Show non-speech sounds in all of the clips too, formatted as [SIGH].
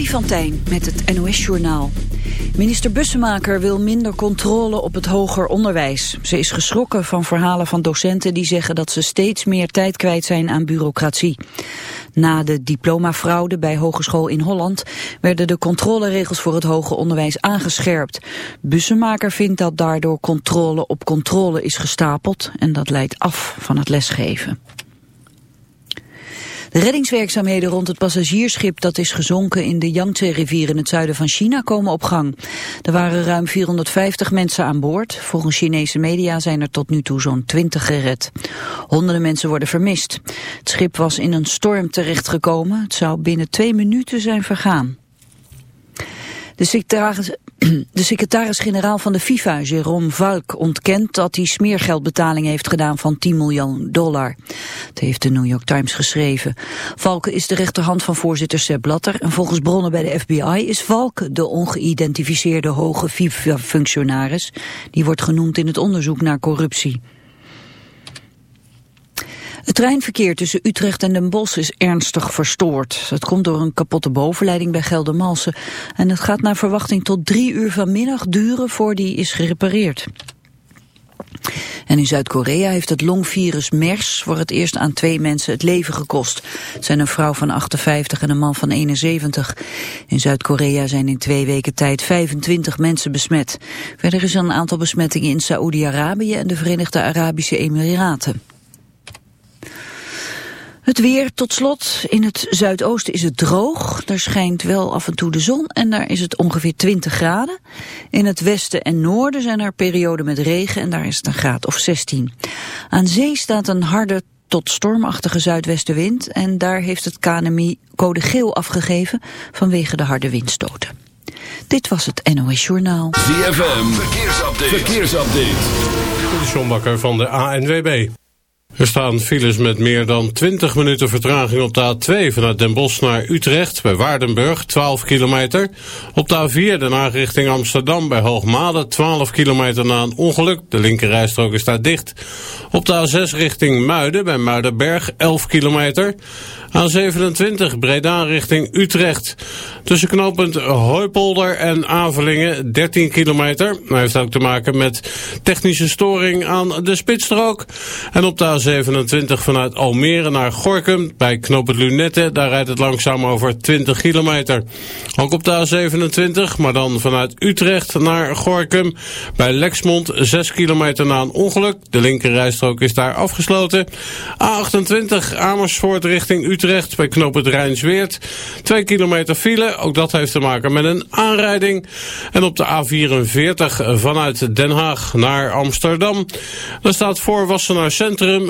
Freddy van Tijn met het NOS-journaal. Minister Bussemaker wil minder controle op het hoger onderwijs. Ze is geschrokken van verhalen van docenten die zeggen dat ze steeds meer tijd kwijt zijn aan bureaucratie. Na de diplomafraude bij Hogeschool in Holland werden de controleregels voor het hoger onderwijs aangescherpt. Bussemaker vindt dat daardoor controle op controle is gestapeld en dat leidt af van het lesgeven. De reddingswerkzaamheden rond het passagiersschip dat is gezonken in de Yangtze-rivier in het zuiden van China komen op gang. Er waren ruim 450 mensen aan boord. Volgens Chinese media zijn er tot nu toe zo'n 20 gered. Honderden mensen worden vermist. Het schip was in een storm terechtgekomen. Het zou binnen twee minuten zijn vergaan. De [CLEARS THROAT] de secretaris-generaal van de FIFA, Jérôme Valk, ontkent dat hij smeergeldbetaling heeft gedaan van 10 miljoen dollar. Dat heeft de New York Times geschreven. Valk is de rechterhand van voorzitter Sepp Blatter en volgens bronnen bij de FBI is Valk de ongeïdentificeerde hoge FIFA-functionaris. Die wordt genoemd in het onderzoek naar corruptie. Het treinverkeer tussen Utrecht en Den Bosch is ernstig verstoord. Dat komt door een kapotte bovenleiding bij Geldermalsen. En het gaat naar verwachting tot drie uur vanmiddag duren voor die is gerepareerd. En in Zuid-Korea heeft het longvirus MERS voor het eerst aan twee mensen het leven gekost. Het zijn een vrouw van 58 en een man van 71. In Zuid-Korea zijn in twee weken tijd 25 mensen besmet. Verder is er een aantal besmettingen in Saoedi-Arabië en de Verenigde Arabische Emiraten. Het weer tot slot. In het zuidoosten is het droog. Daar schijnt wel af en toe de zon en daar is het ongeveer 20 graden. In het westen en noorden zijn er perioden met regen en daar is het een graad of 16. Aan zee staat een harde tot stormachtige zuidwestenwind en daar heeft het KNMI code geel afgegeven vanwege de harde windstoten. Dit was het NOS Journaal. ZFM, verkeersupdate. verkeersupdate. De John van de ANWB. Er staan files met meer dan 20 minuten vertraging op de A2 vanuit Den Bosch naar Utrecht bij Waardenburg, 12 kilometer. Op de A4 de richting Amsterdam bij Hoogmade, 12 kilometer na een ongeluk. De linkerrijstrook is daar dicht. Op de A6 richting Muiden bij Muidenberg, 11 kilometer. A27 Breda richting Utrecht. Tussen knooppunt Hooipolder en Avelingen 13 kilometer. Dat heeft ook te maken met technische storing aan de spitsstrook. En op de A27 vanuit Almere naar Gorkum bij knooppunt Lunette. Daar rijdt het langzaam over 20 kilometer. Ook op de A27, maar dan vanuit Utrecht naar Gorkum. Bij Lexmond 6 kilometer na een ongeluk. De linkerrijstrook is daar afgesloten. A28 Amersfoort richting Utrecht. Bij knooppunt Rijnsweert. 2 kilometer file, ook dat heeft te maken met een aanrijding. En op de A44 vanuit Den Haag naar Amsterdam. Daar staat voor Wassenaar Centrum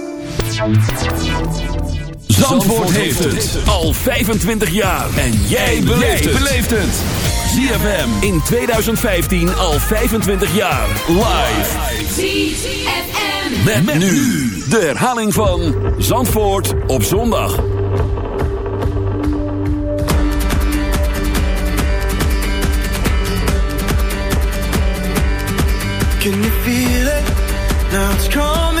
Zandvoort heeft het al 25 jaar. En jij beleeft het. ZFM in 2015 al 25 jaar. Live. Met, met nu de herhaling van Zandvoort op zondag. Can you feel it? Now it's coming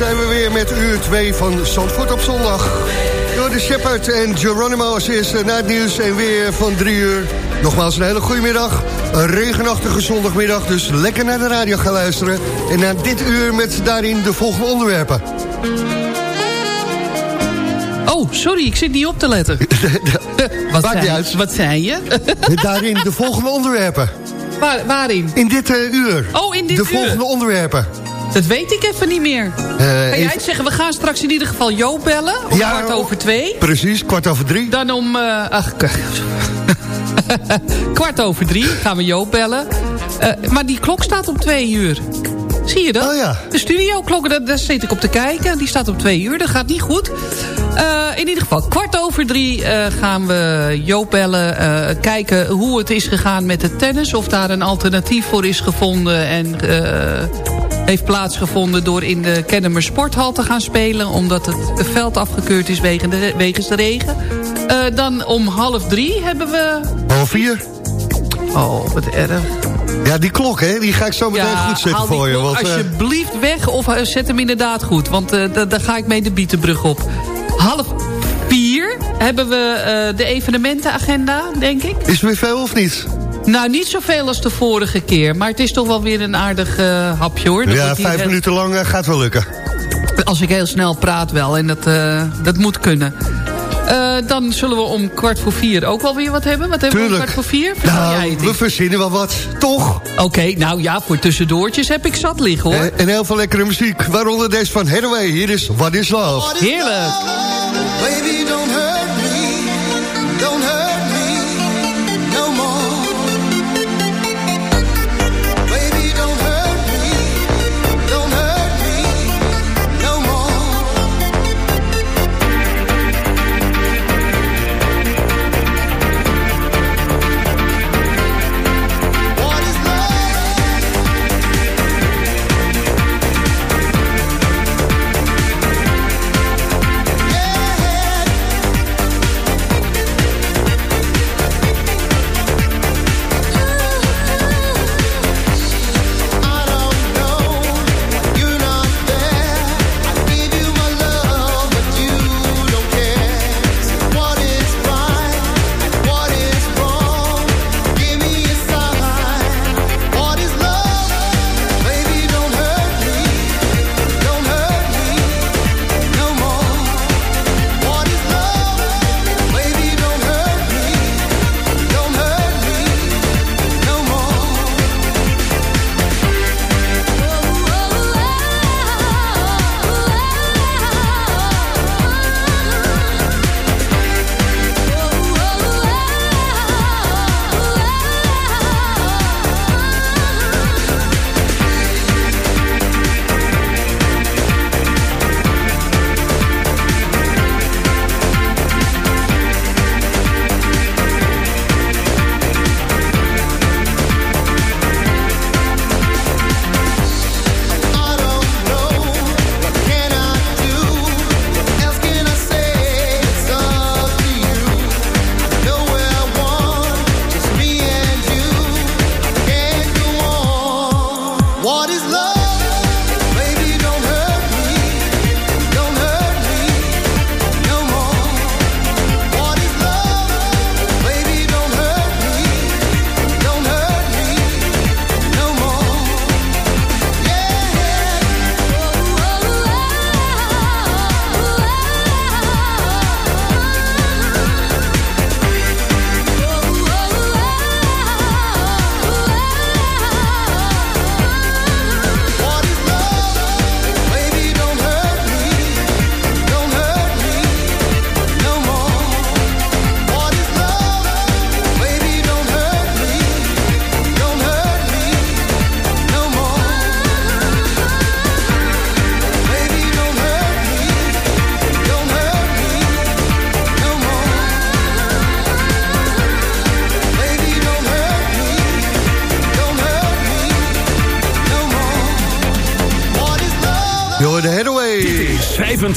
Zijn we weer met uur 2 van Zandvoort op zondag. Door de Shepherd en Geronimo als eerste na het nieuws en weer van 3 uur. Nogmaals een hele goede middag. Een regenachtige zondagmiddag, dus lekker naar de radio gaan luisteren. En na dit uur met daarin de volgende onderwerpen. Oh, sorry, ik zit niet op te letten. [LAUGHS] [LAUGHS] wat, Maakt uit. wat zei je? Daarin de volgende onderwerpen. [LAUGHS] Waar, waarin? In dit eh, uur. Oh, in dit de uur. volgende onderwerpen. Dat weet ik even niet meer. Kan jij even- het zeggen? We gaan straks in ieder geval Joop bellen. Om Ja, kwart over twee. Precies, kwart over drie. Dan om... eh, ach, [LAUGHS] kwart over drie gaan we Joop bellen. Eh, maar die klok staat om twee uur. Zie je dat? Oh ja. De studioklok, daar, daar zit ik op te kijken. Die staat om twee uur, dat gaat niet goed. In ieder geval, kwart over drie gaan we Joop bellen. kijken hoe het is gegaan met het tennis. Of daar een alternatief voor is gevonden. En heeft plaatsgevonden door in de Kennemer Sporthal te gaan spelen. Omdat het veld afgekeurd is wegen de, wegens de regen. Eh, dan om half drie hebben we... Half vier. Oh, wat erg. Ja, die klok, hè, die ga ik zo meteen goed zetten voor je. Want, eh, alsjeblieft weg of eh, zet hem inderdaad goed. Want da- daar ga ik mee de Bietenbrug op. Half vier hebben we de evenementenagenda, denk ik. is er weer veel of niet? Nou, niet zoveel als de vorige keer. Maar het is toch wel weer een aardig eh, hapje, hoor. Dat Ja, vijf heel- minuten lang eh, gaat wel lukken. Als ik heel snel praat wel. En dat, eh, dat moet kunnen. Eh, dan zullen we om kwart voor vier ook wel weer wat hebben. Wat hebben we om kwart voor vier? Nou, we verzinnen wel wat, toch? Oké, nou ja, voor tussendoortjes heb ik zat liggen, hoor. Eh, En heel veel lekkere muziek, waaronder deze van Hathaway. Hier is What is Love. Heerlijk. Baby,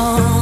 corazón.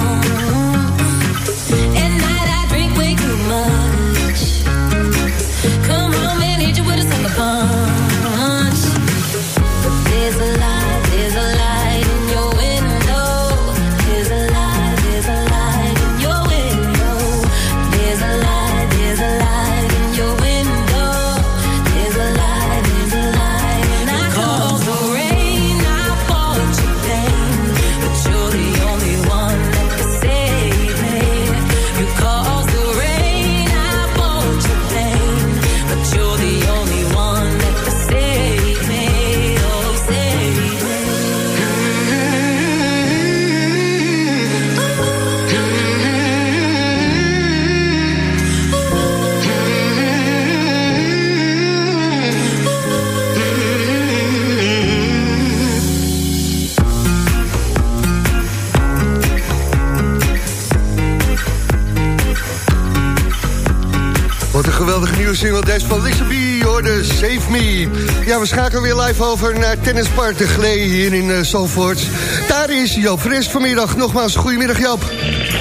Single, deze van Lisa B, hoorde Save Me. Ja, we schakelen weer live over naar Tennispark de Glee hier in uh, Zandvoort. Daar is Joop Fres vanmiddag. Nogmaals, goedemiddag Joop.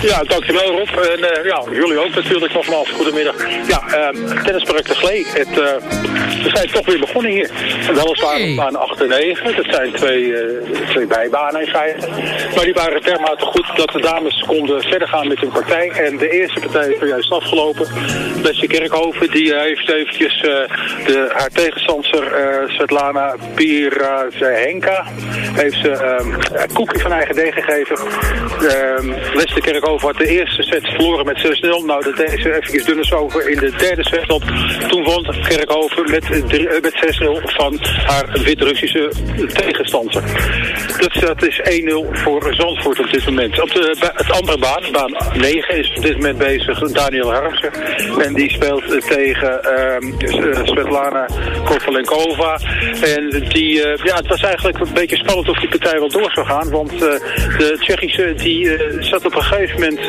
Ja, dankjewel Rob. En uh, ja, jullie ook natuurlijk nogmaals. Goedemiddag. Ja, uh, tennispark de Glee. Het, uh, we zijn toch weer begonnen hier. Weliswaar Hey. op baan 8 en 9. Dat zijn twee, twee bijbanen in feite. Maar die waren dermate goed dat de dames konden verder gaan met hun partij. En de eerste partij is juist afgelopen. Leslie Kerkhoven die heeft eventjes de, haar tegenstander Svetlana Pirazenka heeft ze een koekje van eigen deeg gegeven. Leslie Kerkhoven had de eerste set verloren met 6-0. Nou, dat deed ze eventjes dunnes over in de derde set op. Toen won Kerkhoven met, met 6-0 van haar Wit-Russische tegenstander. Dus dat is 1-0 voor Zandvoort op dit moment. Op de het andere baan, baan 9, is op dit moment bezig Daniel Harmsen. En die speelt tegen uh, Svetlana Kovalenkova. En die, eh, ja, het was eigenlijk een beetje spannend of die partij wel door zou gaan. Want de Tsjechische die zat op een gegeven moment,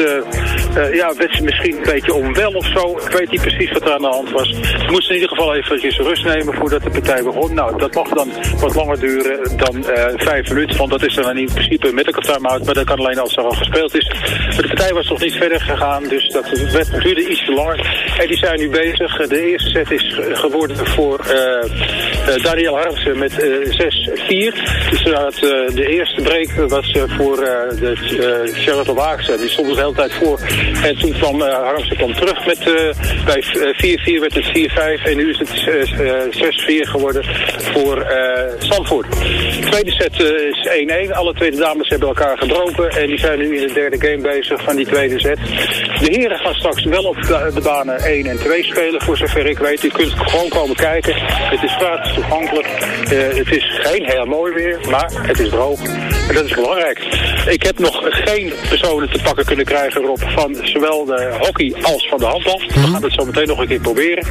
ja, werd ze misschien een beetje onwel of zo. Ik weet niet precies wat er aan de hand was. Ze moesten in ieder geval even rust nemen voordat de partij begon. Nou, dat mag dan wat langer duren dan vijf minuten. Want dat is dan in principe met een time-out. Maar dat kan alleen als er al gespeeld is. Maar de partij was nog niet verder gegaan. Dus dat werd, duurde iets te langer. En die zijn nu bezig. De eerste set is geworden voor uh, Daniel Harmsen met 6-4. Dus de eerste break was voor de Charlotte Waagse. Die stond de hele tijd voor. En toen kwam Harmsen kwam terug met bij 4-4 werd het 4-5. En nu is het 6-4 geworden voor Stanford. De tweede set is 1-1. Alle twee dames hebben elkaar gebroken. En die zijn nu in de derde game bezig van die tweede set. De heren gaan straks wel op de banen 1 en 2 spelen, voor zover ik weet. U kunt gewoon komen kijken. Het is gratis toegankelijk. Het is geen heel mooi weer, maar het is droog. En dat is belangrijk. Ik heb nog geen personen te pakken kunnen krijgen, Rob, van zowel de hockey als van de handbal. We gaan het zo meteen nog een keer proberen.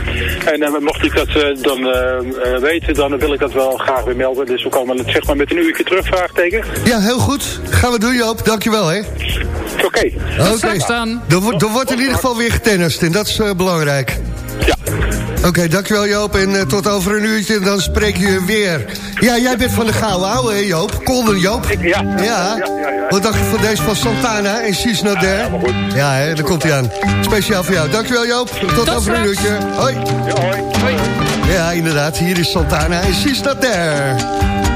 En uh, mocht ik dat uh, dan weten, dan wil ik dat wel graag weer melden. Dus we komen zeg maar met een uurtje terug, vraagteken. Ja, heel goed. Gaan we doen, Joop. Dankjewel, hè. Oké. Okay. Oké. Okay. Er, er wordt in ieder geval weer getennist en dat is uh, belangrijk. Ja. Oké, okay, dankjewel Joop. En uh, tot over een uurtje, dan spreek je weer. Ja, jij bent van de Gouden Ouwe, hè Joop? Kolden Joop? Ik, ja. Ja. ja, ja, ja. Wat dacht je van deze van Santana en She's Not There? Ja, goed. ja hè, daar komt hij aan. Speciaal voor jou. Dankjewel Joop. Tot, tot over straks. een uurtje. Hoi. Ja, hoi. hoi. Ja, inderdaad. Hier is Santana en She's Not There.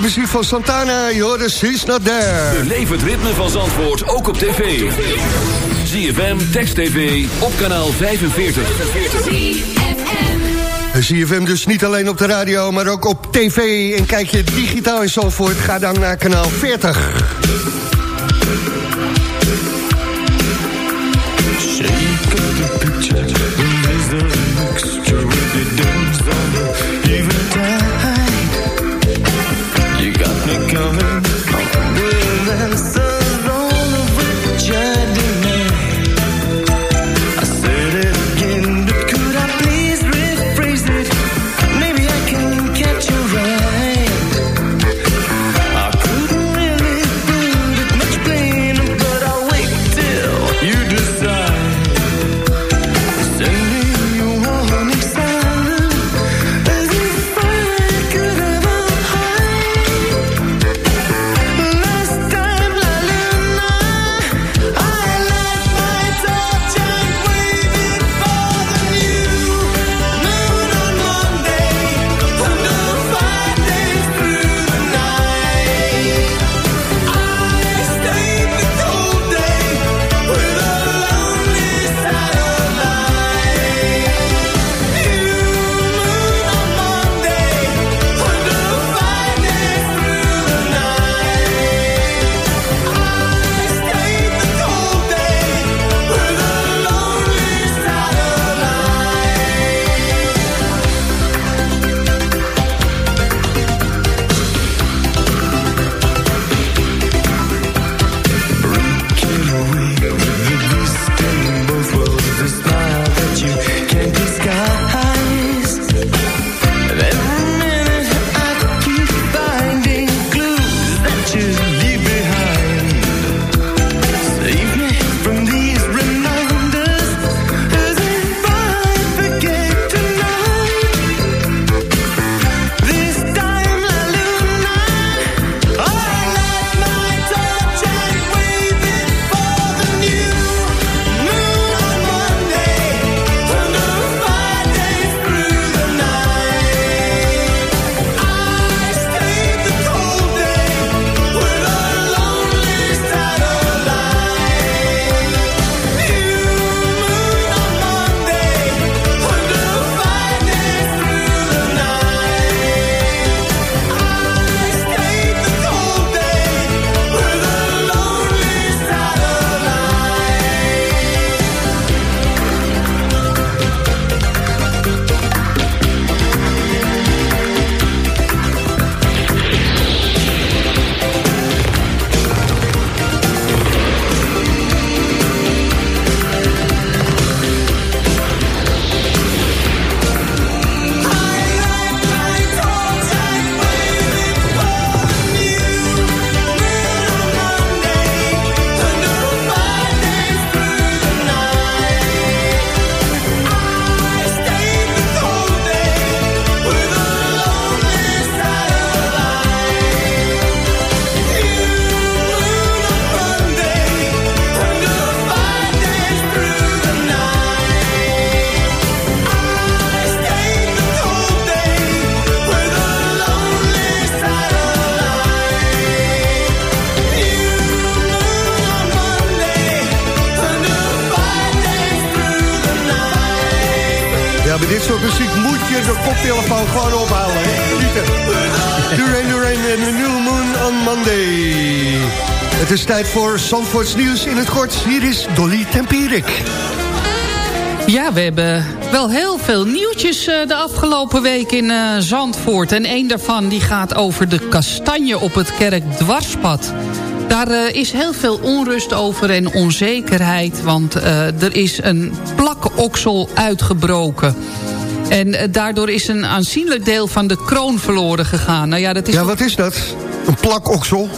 De muziek van Santana, Joris, She's Not There. Beleef het ritme van Zandvoort, ook op tv. ZFM, Text TV, op kanaal 45. ZFM dus niet alleen op de radio, maar ook op tv. En kijk je digitaal in Zandvoort, ga dan naar kanaal 40. Shake the picture, voor Zandvoorts nieuws in het kort. Hier is Dolly Tempierik. Ja, we hebben wel heel veel nieuwtjes eh, de afgelopen week in eh, Zandvoort. En één daarvan die gaat over de kastanje op het Kerkdwarspad. Daar eh, is heel veel onrust over en onzekerheid... want er is een plakoksel uitgebroken. En daardoor is een aanzienlijk deel van de kroon verloren gegaan. Nou ja, dat is Ja, wat is dat? Een plakoksel?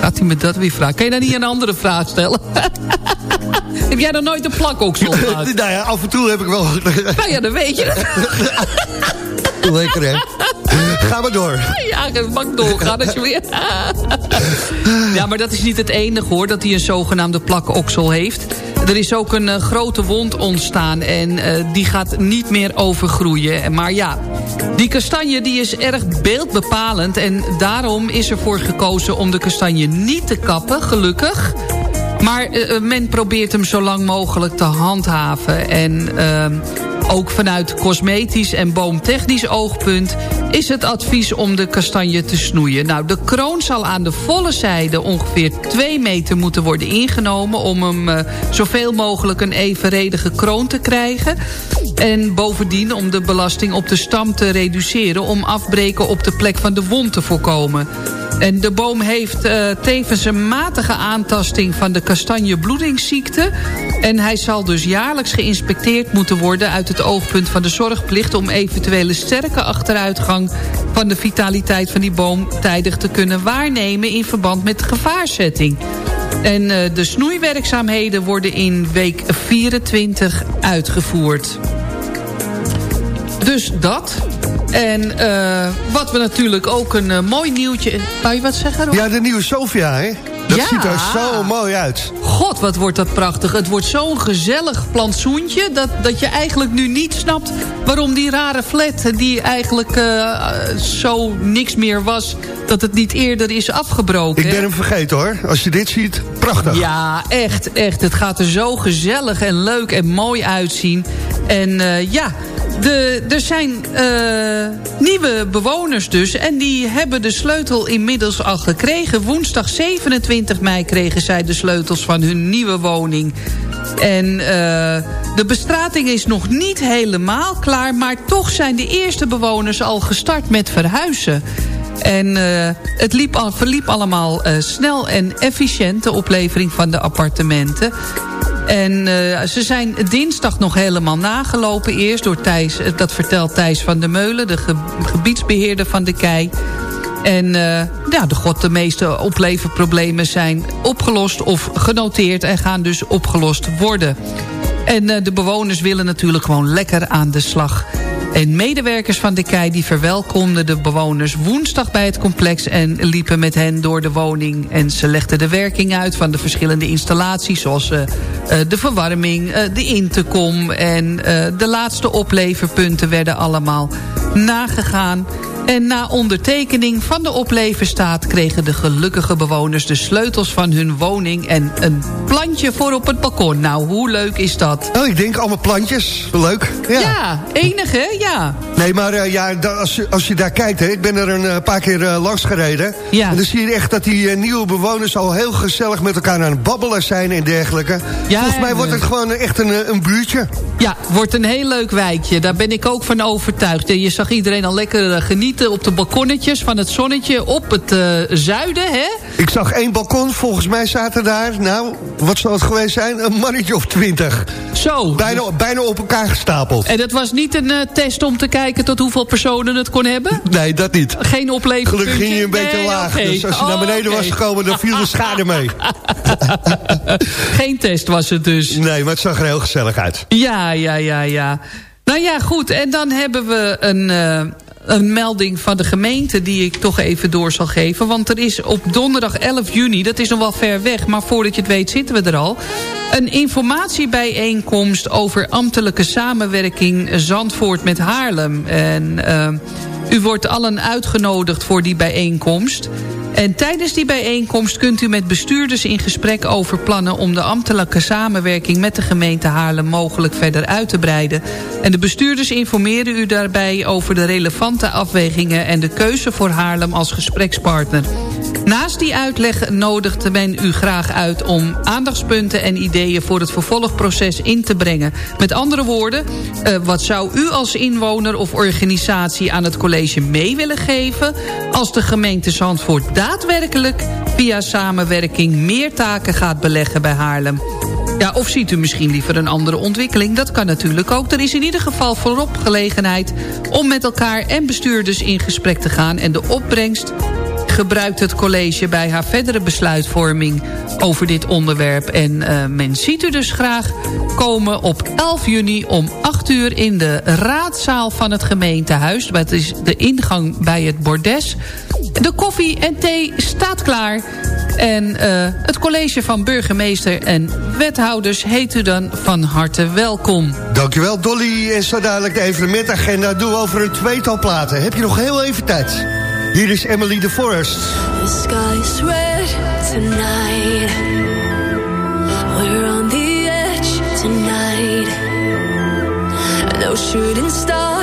Gaat hij me dat weer vragen? Kan je dan niet een andere vraag stellen? [LAUGHS] heb jij nog nooit een plakoksel [LAUGHS] gehad? nou ja, af en toe heb ik wel... [LAUGHS] nou ja, dan weet je het. Lekker, hè? Ga maar door. Ja, mag doorgaan als je weer... ja, maar dat is niet het enige hoor, dat hij een zogenaamde plakoksel heeft. Er is ook een uh, grote wond ontstaan en uh, die gaat niet meer overgroeien. Maar ja, die kastanje die is erg beeldbepalend... en daarom is ervoor gekozen om de kastanje niet te kappen, gelukkig... Maar uh, men probeert hem zo lang mogelijk te handhaven. En uh, ook vanuit cosmetisch en boomtechnisch oogpunt... is het advies om de kastanje te snoeien. Nou, de kroon zal aan de volle zijde ongeveer 2 meter moeten worden ingenomen... om hem uh, zoveel mogelijk een evenredige kroon te krijgen. En bovendien om de belasting op de stam te reduceren... om afbreken op de plek van de wond te voorkomen. En de boom heeft uh, tevens een matige aantasting van de kastanjebloedingsziekte. En hij zal dus jaarlijks geïnspecteerd moeten worden... uit het oogpunt van de zorgplicht... om eventuele sterke achteruitgang van de vitaliteit van die boom... tijdig te kunnen waarnemen in verband met gevaarzetting. En uh, de snoeiwerkzaamheden worden in week 24 uitgevoerd. Dus dat. En uh, wat we natuurlijk ook een uh, mooi nieuwtje... Wou je wat zeggen, Rob? Ja, de nieuwe Sofia, hè? Dat Ja. ziet er zo mooi uit. God, wat wordt dat prachtig. Het wordt zo'n gezellig plantsoentje... Dat, dat je eigenlijk nu niet snapt waarom die rare flat... die eigenlijk uh, zo niks meer was... dat het niet eerder is afgebroken. Ik ben hem vergeten, hoor. Als je dit ziet, prachtig. Ja, echt, echt. Het gaat er zo gezellig en leuk en mooi uitzien. En uh, ja... De, er zijn uh, nieuwe bewoners dus. En die hebben de sleutel inmiddels al gekregen. Woensdag 27 mei kregen zij de sleutels van hun nieuwe woning. En uh, de bestrating is nog niet helemaal klaar. Maar toch zijn de eerste bewoners al gestart met verhuizen. En uh, het liep al, verliep allemaal snel en efficiënt, de oplevering van de appartementen. En uh, ze zijn dinsdag nog helemaal nagelopen eerst door Thijs, dat vertelt Thijs van der Meulen, de ge gebiedsbeheerder van de kei. En uh, ja, de, god, de meeste opleverproblemen zijn opgelost of genoteerd en gaan dus opgelost worden. En de bewoners willen natuurlijk gewoon lekker aan de slag. En medewerkers van de KEI die verwelkomden de bewoners woensdag bij het complex... en liepen met hen door de woning. En ze legden de werking uit van de verschillende installaties... zoals uh, de verwarming, uh, de intercom en de laatste opleverpunten werden allemaal nagegaan. En na ondertekening van de opleverstaat... kregen de gelukkige bewoners de sleutels van hun woning... en een plantje voor op het balkon. Nou, hoe leuk is dat? Oh, ik denk allemaal plantjes. Leuk. Ja, ja enig hè? Ja. Nee, maar uh, ja, als, je, als je daar kijkt... Hè, ik ben er een uh, paar keer uh, langs gereden. Ja. En dan zie je echt dat die nieuwe bewoners... al heel gezellig met elkaar aan het babbelen zijn en dergelijke. Ja, Volgens mij wordt het gewoon echt een, een buurtje. Ja, wordt een heel leuk wijkje. Daar ben ik ook van overtuigd. En je zag iedereen al lekker genieten op de balkonnetjes van het zonnetje op het uh, zuiden, hè? Ik zag één balkon, volgens mij zaten daar, nou, wat zal het geweest zijn? Een mannetje of twintig. Zo. Bijna, bijna op elkaar gestapeld. En dat was niet een uh, test om te kijken tot hoeveel personen het kon hebben? Nee, dat niet. Geen opleving. Gelukkig ging je een beetje nee, laag, okay. dus als je naar beneden was gekomen, dan viel de schade mee. [LAUGHS] Geen test was het dus. Nee, maar het zag er heel gezellig uit. Ja, ja, ja, ja. Nou ja, goed. En dan hebben we een... Uh, een melding van de gemeente die ik toch even door zal geven. Want er is op donderdag 11 juni, dat is nog wel ver weg... maar voordat je het weet zitten we er al... een informatiebijeenkomst over ambtelijke samenwerking Zandvoort met Haarlem. En uh, u wordt allen uitgenodigd voor die bijeenkomst... En tijdens die bijeenkomst kunt u met bestuurders in gesprek over plannen... om de ambtelijke samenwerking met de gemeente Haarlem mogelijk verder uit te breiden. En de bestuurders informeren u daarbij over de relevante afwegingen... en de keuze voor Haarlem als gesprekspartner. Naast die uitleg nodigt men u graag uit om aandachtspunten en ideeën voor het vervolgproces in te brengen. Met andere woorden, uh, wat zou u als inwoner of organisatie aan het college mee willen geven... als de gemeente Zandvoort daadwerkelijk via samenwerking meer taken gaat beleggen bij Haarlem? Ja, of ziet u misschien liever een andere ontwikkeling? Dat kan natuurlijk ook. Er is in ieder geval voorop gelegenheid om met elkaar en bestuurders in gesprek te gaan... en de opbrengst gebruikt het college bij haar verdere besluitvorming over dit onderwerp. En uh, men ziet u dus graag komen op 11 juni om 8 uur in de raadzaal van het gemeentehuis. Dat is de ingang bij het bordes. De koffie en thee staat klaar. En uh, het college van burgemeester en wethouders heet u dan van harte welkom. Dankjewel Dolly. En zo dadelijk de evenementagenda doen we over een tweetal platen. Heb je nog heel even tijd? Hier is Emily de Forest. The sky's red tonight. We're on the edge tonight. No shooting star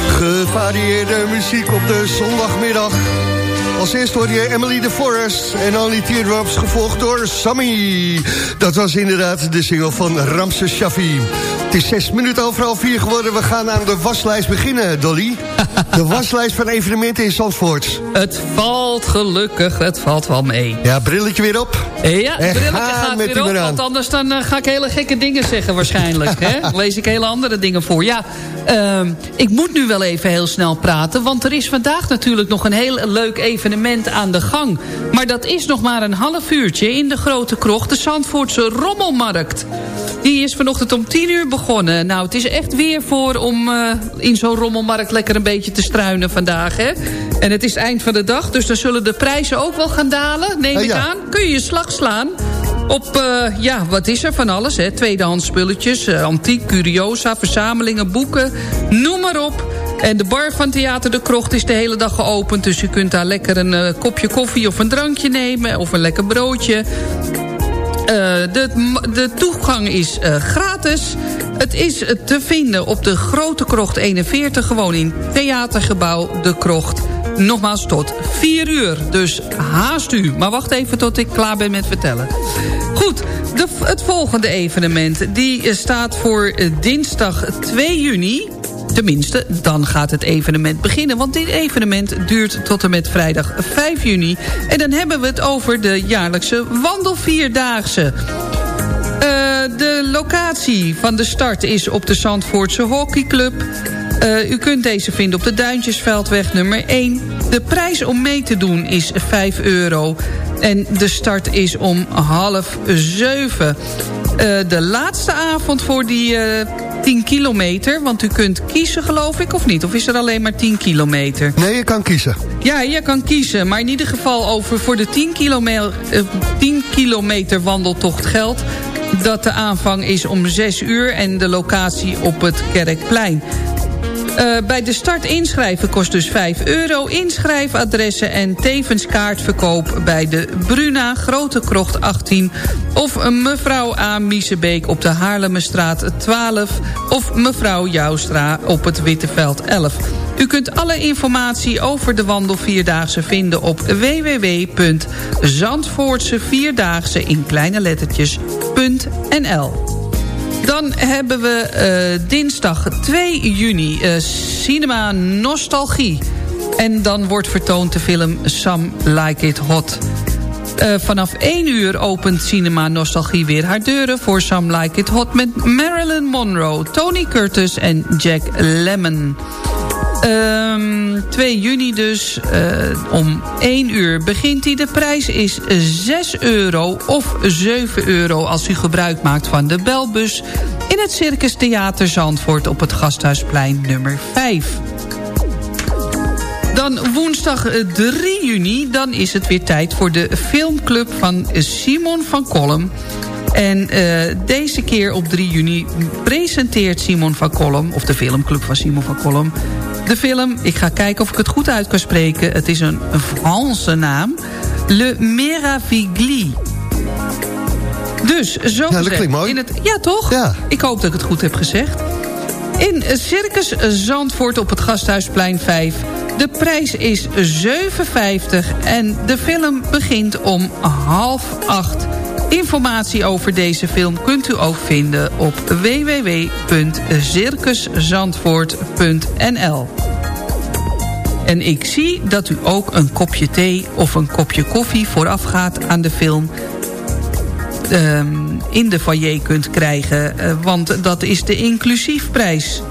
Gevarieerde muziek op de zondagmiddag. Als eerst hoorde je Emily de Forest en Only Teardrops, gevolgd door Sammy. Dat was inderdaad de single van Ramses Shaffi. Het is zes minuten over half vier geworden. We gaan aan de waslijst beginnen, Dolly. [LAUGHS] De waslijst van evenementen in Zandvoort. Het valt gelukkig, het valt wel mee. Ja, brilletje weer op. Ja, En brilletje ga gaat weer die op, want anders dan, eh, ga ik hele gekke dingen zeggen waarschijnlijk. hè? [LAUGHS] Lees ik hele andere dingen voor. Ja, ehm, ik moet nu wel even heel snel praten, want er is vandaag natuurlijk nog een heel leuk evenement aan de gang. Maar dat is nog maar een half uurtje in de Grote Krocht, de Zandvoortse Rommelmarkt. Die is vanochtend om 10 uur begonnen. Nou, het is echt weer voor om eh, in zo'n rommelmarkt lekker een beetje te struinen vandaag. Hè? En het is het eind van de dag, dus dan zullen de prijzen ook wel gaan dalen, neem Oh, ik ja. aan. Kun je je slag slaan op, eh, ja, wat is er van alles, hè? Tweedehands spulletjes, eh, antiek, curiosa, verzamelingen, boeken, noem maar op. En de bar van Theater de Krocht is de hele dag geopend... dus je kunt daar lekker een kopje koffie of een drankje nemen... of een lekker broodje. Eh, de, de toegang is eh, gratis. Het is te vinden op de Grote Krocht 41, gewoon in Theatergebouw De Krocht. Nogmaals tot 4 uur, dus haast u. Maar wacht even tot ik klaar ben met vertellen. Goed, de, het volgende evenement die eh, staat voor dinsdag 2 juni... Tenminste, dan gaat het evenement beginnen. Want dit evenement duurt tot en met vrijdag 5 juni. En dan hebben we het over de jaarlijkse wandelvierdaagse. Eh, de locatie van de start is op de Zandvoortse Hockeyclub. Eh, u kunt deze vinden op de Duintjesveldweg nummer 1. De prijs om mee te doen is 5 euro. En de start is om half zeven. Eh, de laatste avond voor die eh 10 kilometer. Want u kunt kiezen geloof ik of niet? Of is er alleen maar 10 kilometer? Nee, je kan kiezen. Ja, je kan kiezen. Maar in ieder geval over voor de 10 kilometer, 10 kilometer wandeltocht geldt... dat de aanvang is om 6 uur en de locatie op het Kerkplein. Eh, bij de start inschrijven kost dus 5 euro. Inschrijfadressen en tevens kaartverkoop bij de Bruna Grote Krocht 18... of mevrouw A. Miesebeek op de Haarlemmerstraat 12... of mevrouw Joustra op het Witteveld 11. U kunt alle informatie over de wandelvierdaagse vinden op www.zandvoortsevierdaagse in kleine lettertjes.nl. Dan hebben we eh, dinsdag 2 juni eh, Cinema Nostalgie. En dan wordt vertoond de film Some Like It Hot. Eh, vanaf 1 uur opent Cinema Nostalgie weer haar deuren... voor Some Like It Hot met Marilyn Monroe, Tony Curtis en Jack Lemmon. Ehm 2 juni dus, eh, om 1 uur begint hij. De prijs is 6 euro of 7 euro als u gebruik maakt van de belbus... in het Circus Theater Zandvoort op het Gasthuisplein nummer 5. Dan woensdag eh, 3 juni, dan is het weer tijd voor de filmclub van Simon van Kolm. En eh, deze keer op 3 juni presenteert Simon van Kolm... of de filmclub van Simon van Kolm... de film, ik ga kijken of ik het goed uit kan spreken... het is een, Franse naam... Le Meravigli. Dus, zo Ja, dat gezegd, klinkt mooi. In het, ja, toch? Ja. Ik hoop dat ik het goed heb gezegd. In Circus Zandvoort op het Gasthuisplein 5 De prijs is 7,50 en de film begint om half acht. Informatie over deze film kunt u ook vinden op www.circuszandvoort.nl En ik zie dat u ook een kopje thee of een kopje koffie voorafgaat aan de film um, in de foyer kunt krijgen. Uh, want dat is de inclusiefprijs,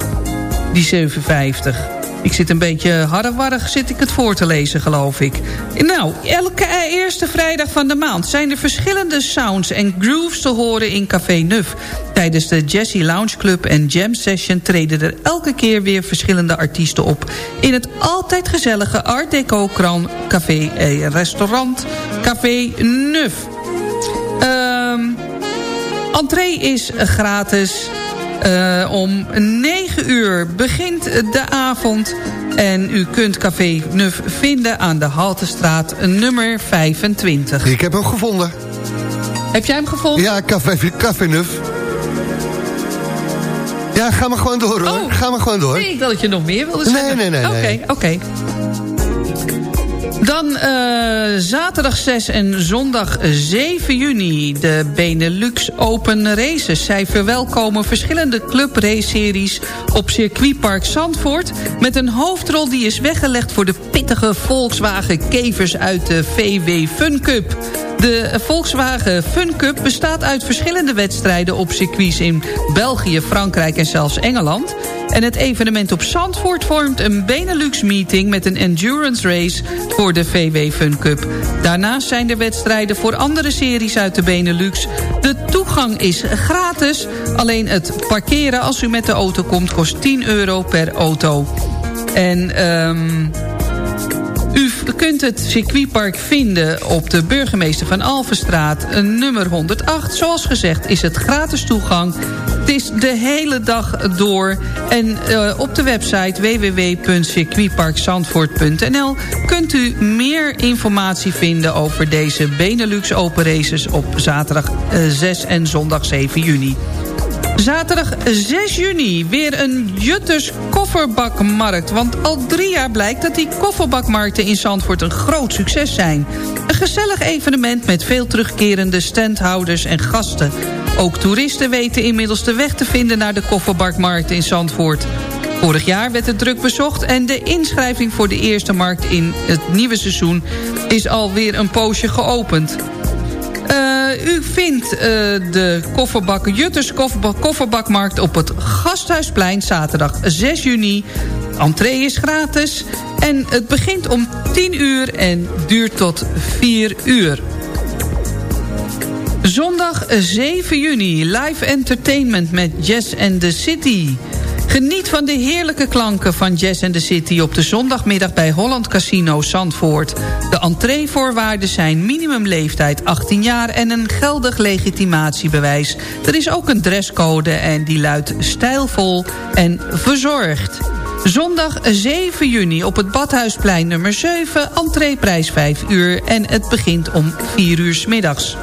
die 7,50. Ik zit een beetje harrewarrig, zit ik het voor te lezen, geloof ik. Nou, elke eerste vrijdag van de maand zijn er verschillende sounds en grooves te horen in Café Nuf. Tijdens de Jazzy Lounge Club en Jam Session treden er elke keer weer verschillende artiesten op. In het altijd gezellige Art Deco Kran Café eh, Restaurant Café Nuf. Um, entree is gratis. Uh, om 9 uur begint de avond. En u kunt Café Nuf vinden aan de Haltestraat nummer 25. Ik heb hem gevonden. Heb jij hem gevonden? Ja, Café, Café Nuf. Ja, ga maar gewoon door hoor. Oh, ga maar gewoon door. Nee, ik dacht dat je nog meer wilde Nee, zeggen. nee, nee. Oké, nee. oké. Dan uh, zaterdag 6 en zondag 7 juni de Benelux Open Races. Zij verwelkomen verschillende club race series op circuitpark Zandvoort... met een hoofdrol die is weggelegd voor de pittige Volkswagen kevers uit de VW Fun Cup. De Volkswagen Fun Cup bestaat uit verschillende wedstrijden op circuits in België, Frankrijk en zelfs Engeland. En het evenement op Zandvoort vormt een Benelux-meeting met een endurance race voor de VW Fun Cup. Daarnaast zijn er wedstrijden voor andere series uit de Benelux. De toegang is gratis, alleen het parkeren als u met de auto komt kost 10 euro per auto. En... Um, u kunt het circuitpark vinden op de burgemeester van Alvenstraat, nummer 108. Zoals gezegd is het gratis toegang. Het is de hele dag door. En uh, op de website www.circuitparkzandvoort.nl kunt u meer informatie vinden over deze Benelux Open Races op zaterdag uh, 6 en zondag 7 juni. Zaterdag 6 juni weer een Jutters kofferbakmarkt. Want al drie jaar blijkt dat die kofferbakmarkten in Zandvoort een groot succes zijn. Een gezellig evenement met veel terugkerende standhouders en gasten. Ook toeristen weten inmiddels de weg te vinden naar de kofferbakmarkt in Zandvoort. Vorig jaar werd het druk bezocht en de inschrijving voor de eerste markt in het nieuwe seizoen is alweer een poosje geopend. U vindt uh, de kofferbak Jutters kofferbak, kofferbakmarkt op het Gasthuisplein zaterdag 6 juni. Entree is gratis en het begint om 10 uur en duurt tot 4 uur. Zondag 7 juni, live entertainment met Jazz and the City. Geniet van de heerlijke klanken van Jazz and the City... op de zondagmiddag bij Holland Casino Zandvoort. De entreevoorwaarden zijn minimumleeftijd 18 jaar... en een geldig legitimatiebewijs. Er is ook een dresscode en die luidt stijlvol en verzorgd. Zondag 7 juni op het Badhuisplein nummer 7... entreeprijs 5 uur en het begint om 4 uur middags.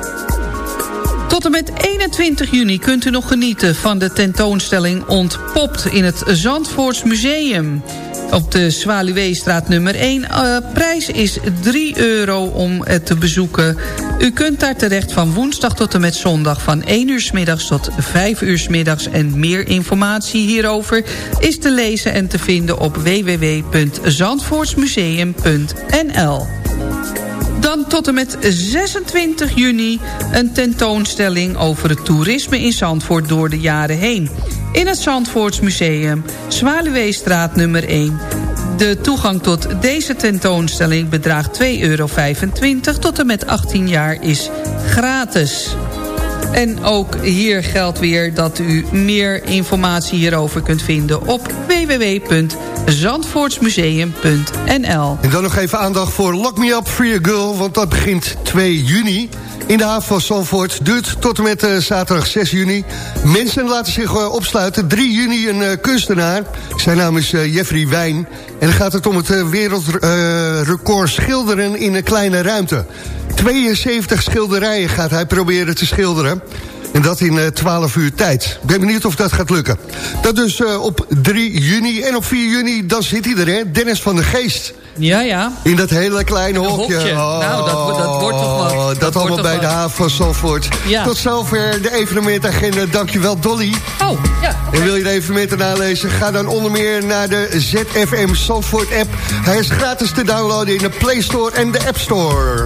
Tot en met 21 juni kunt u nog genieten van de tentoonstelling Ontpopt in het Zandvoorts Museum. Op de Zwaluweestraat nummer 1. Uh, prijs is 3 euro om het te bezoeken. U kunt daar terecht van woensdag tot en met zondag... van 1 uur s middags tot 5 uur s middags. En meer informatie hierover is te lezen en te vinden op www.zandvoortsmuseum.nl. Tot en met 26 juni een tentoonstelling over het toerisme in Zandvoort door de jaren heen. In het Zandvoorts Museum, Zwaluweestraat nummer 1. De toegang tot deze tentoonstelling bedraagt 2,25 euro. Tot en met 18 jaar is gratis. En ook hier geldt weer dat u meer informatie hierover kunt vinden op www.zandvoortsmuseum.nl En dan nog even aandacht voor Lock Me Up Free Girl, want dat begint 2 juni in de haven van Zandvoort. Duurt tot en met uh, zaterdag 6 juni. Mensen laten zich uh, opsluiten. 3 juni een uh, kunstenaar. Zijn naam is Jeffrey Wijn. En dan gaat het om het wereldrecord schilderen in een kleine ruimte. 72 schilderijen gaat hij proberen te schilderen. En dat in eh, 12 uur tijd. Ik ben benieuwd of dat gaat lukken. Dat dus eh, op 3 juni. En op 4 juni, dan zit hij er, hè? Dennis van der Geest. Ja, ja. In dat hele kleine hokje. hokje. Nou, dat- dat wordt toch wat. Dat, Dat allemaal bij de haven van Zandvoort. Ja. Tot zover de evenementagenda. Dankjewel, Dolly. Oh, ja. En wil je de evenementen nalezen? Ga dan onder meer naar de ZFM Zandvoort app. Hij is gratis te downloaden in de Play Store en de App Store.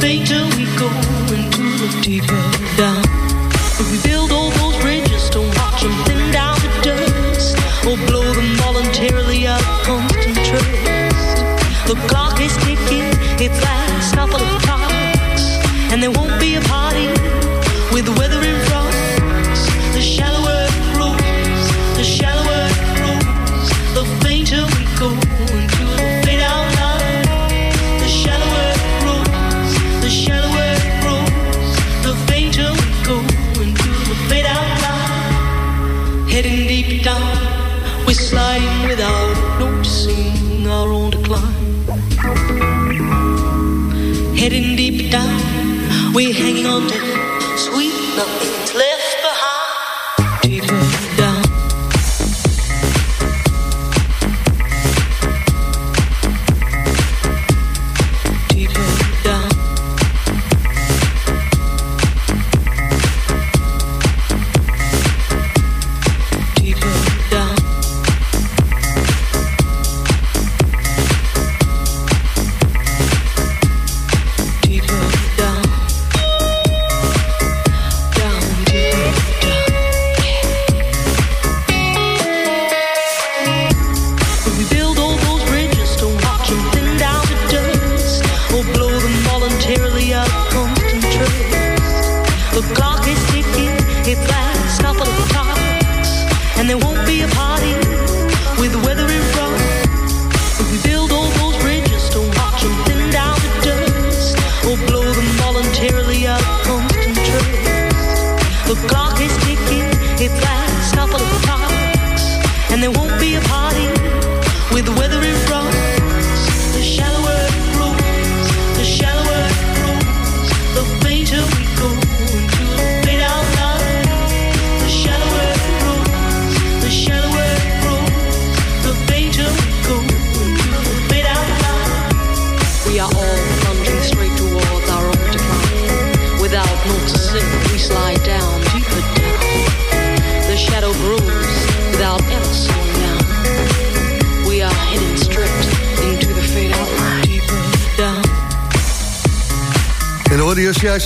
the fainter we go into the deeper down.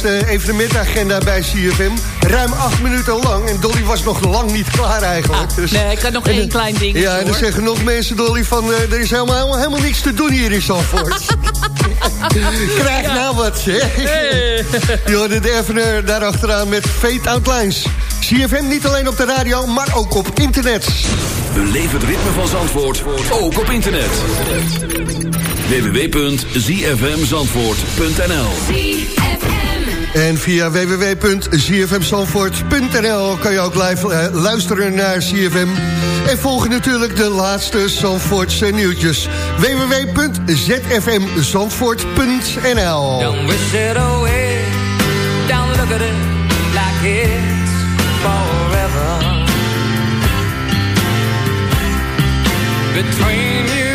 De evenementagenda bij CFM. Ruim acht minuten lang. En Dolly was nog lang niet klaar eigenlijk. Dus- Nee, ik had nog één klein ding. Ja, en dan zeggen nog mensen, Dolly, van eh, er is helemaal, helemaal, helemaal niks te doen hier in Zandvoort. [LAUGHS] Krijg nou wat, zeg. Je hoorde de Evener daarachteraan met Fate Outlines. CFM niet alleen op de radio, maar ook op internet. Beleef het ritme van Zandvoort, ook op internet. www.zfmzandvoort.nl en via www.zfmzandvoort.nl kan je ook live eh, luisteren naar ZFM. En volg natuurlijk de laatste Zandvoortse nieuwtjes. www.zfmzandvoort.nl Don't. Between you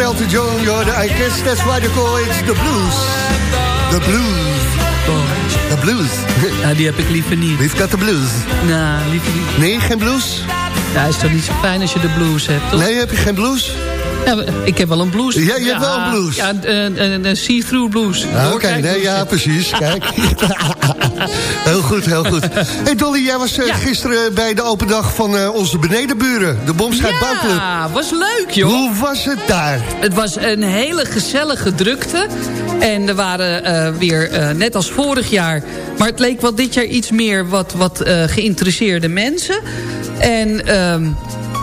Van Elton John. I guess that's why they call it the blues. The blues. The blues. [LAUGHS] Ja, die heb ik liever niet. We've got the blues. Nou, liever niet. Nee, geen blues? Ja, is toch niet zo fijn als je de blues hebt, toch? Nee, heb je geen blues? Ja, ik heb wel een blues. Ja, je hebt wel een blues. Ja, een, een, een see-through blues. Ah, Oké, nee, ja, precies. Kijk. [LAUGHS] heel goed, heel goed. Hey Dolly, jij was eh, Ja. gisteren bij de open dag van eh, onze benedenburen. De Bouwclub. Ja, was leuk, joh. Hoe was het daar? Het was een hele gezellige drukte. En er waren eh, weer, net als vorig jaar... maar het leek wel dit jaar iets meer wat, wat geïnteresseerde mensen. En ehm,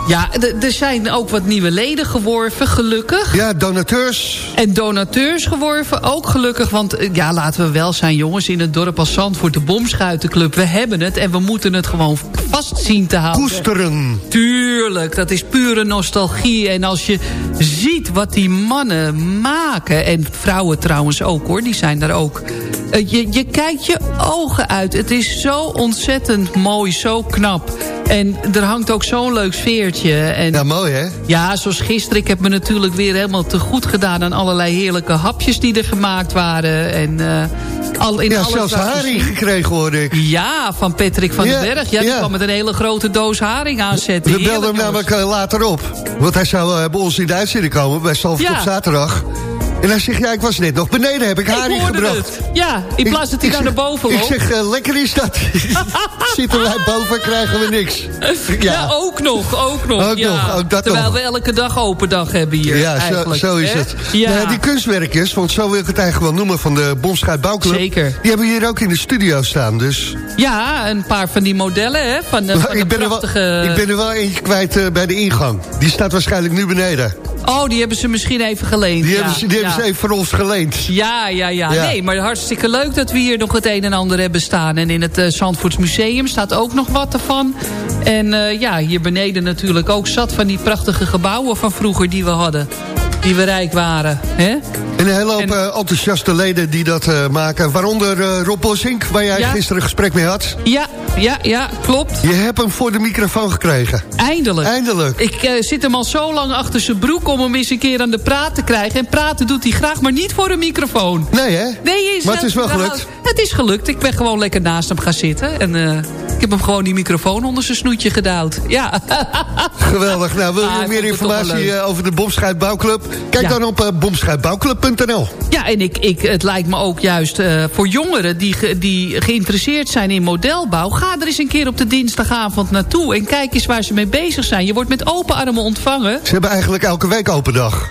ja, er zijn ook wat nieuwe leden geworven, gelukkig. Ja, donateurs. En donateurs geworven, ook gelukkig. Want eh, ja, laten we wel zijn jongens, in het dorp als Zandvoort... de Bomschuitenclub, we hebben het en we moeten het gewoon vast zien te houden. Koesteren. Tuurlijk, dat is pure nostalgie. En als je ziet wat die mannen maken... en vrouwen trouwens ook hoor, die zijn daar ook... eh, je, je kijkt je ogen uit. Het is zo ontzettend mooi, zo knap. En er hangt ook zo'n leuk sfeertje. En Ja, mooi hè? ja, zoals gisteren. Ik heb me natuurlijk weer helemaal te goed gedaan... aan allerlei heerlijke hapjes die er gemaakt waren. En, eh, al, in Ja, alles zelfs haring gekregen hoorde ik. Ja, van Patrick van Ja, den Berg. Ja, die ja. kwam met een hele grote doos haring aanzetten. We belden hem namelijk eh, later op. Want hij zou eh, bij ons in de uitzending komen, bij Salford op zaterdag. En hij zegt, ja, ik was net nog beneden, heb ik Ik haring hoorde gebracht. het. Ja, in plaats dat hij Ik daar naar boven Ik loopt. zeg, eh, lekker is dat. [LAUGHS] Zitten wij boven, krijgen we niks. [LAUGHS] Ja. ook nog, ook nog. Ook ja. nog, ook dat Terwijl nog. we elke dag open dag hebben hier Ja, zo, is hè? het. Ja. Nou die kunstwerkjes, want zo wil ik het eigenlijk wel noemen... van de Bomschuit Bouwclub. Zeker. Die hebben hier ook in de studio staan, dus... ja, een paar van die modellen hè, van de, van de ik, ben er wel, prachtige... ik ben er wel eentje kwijt eh, bij de ingang. Die staat waarschijnlijk nu beneden. Oh, die hebben ze misschien even geleend. Die ja. hebben, ze, die hebben ze even voor ons geleend. Ja, ja, ja, Ja. Nee, maar hartstikke leuk dat we hier nog het een en ander hebben staan. En in het uh, Zandvoorts Museum staat ook nog wat ervan. En uh, ja, hier beneden natuurlijk ook zat van die prachtige gebouwen van vroeger die we hadden. Die we rijk waren. Hè? En een hele hoop eh, enthousiaste leden die dat eh, maken. Waaronder eh, Rob Bossink, waar jij Ja. gisteren een gesprek mee had. Ja, ja, ja, klopt. Je hebt hem voor de microfoon gekregen. Eindelijk. Eindelijk. Ik zit hem al zo lang achter zijn broek om hem eens een keer aan de praat te krijgen. En praten doet hij graag, maar niet voor een microfoon. Nee, hè? Nee, is Maar het is wel nou, gelukt. Het is gelukt. Ik ben gewoon lekker naast hem gaan zitten. En ik heb hem gewoon die microfoon onder zijn snoetje gedouwd. Ja. [LAUGHS] Geweldig. Nou, wil je Ah, nog meer informatie eh, over de Bomschuit Bouwclub? Kijk Ja. dan op uh, bomschuitbouwclub.nl. Ja, en ik, ik, het lijkt me ook juist eh, voor jongeren die, ge- die geïnteresseerd zijn in modelbouw... ga er eens een keer op de dinsdagavond naartoe en kijk eens waar ze mee bezig zijn. Je wordt met open armen ontvangen. Ze hebben eigenlijk elke week open dag.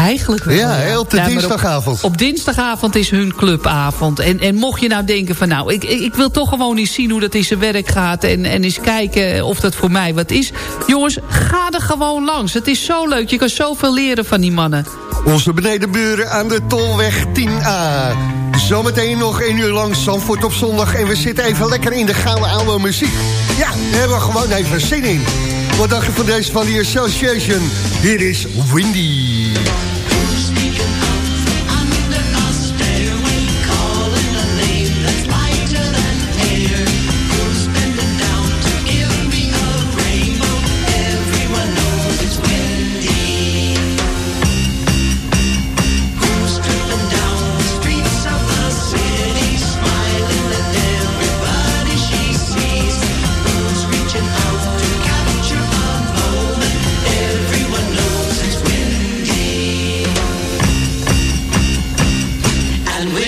Eigenlijk wel. Ja, de maar dinsdagavond. Op, dinsdagavond is hun clubavond. En, en mocht je nou denken van nou, ik, ik ik wil toch gewoon eens zien hoe dat in zijn werk gaat. En, en eens kijken of dat voor mij wat is. Jongens, ga er gewoon langs. Het is zo leuk. Je kan zoveel leren van die mannen. Onze benedenburen aan de Tolweg 10A. Zometeen nog één uur lang Zandvoort op zondag. En we zitten even lekker in de gouden oude muziek. Ja, daar hebben we gewoon even zin in. Wat dacht je van deze van die Association? Hier is Windy.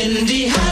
Cindy has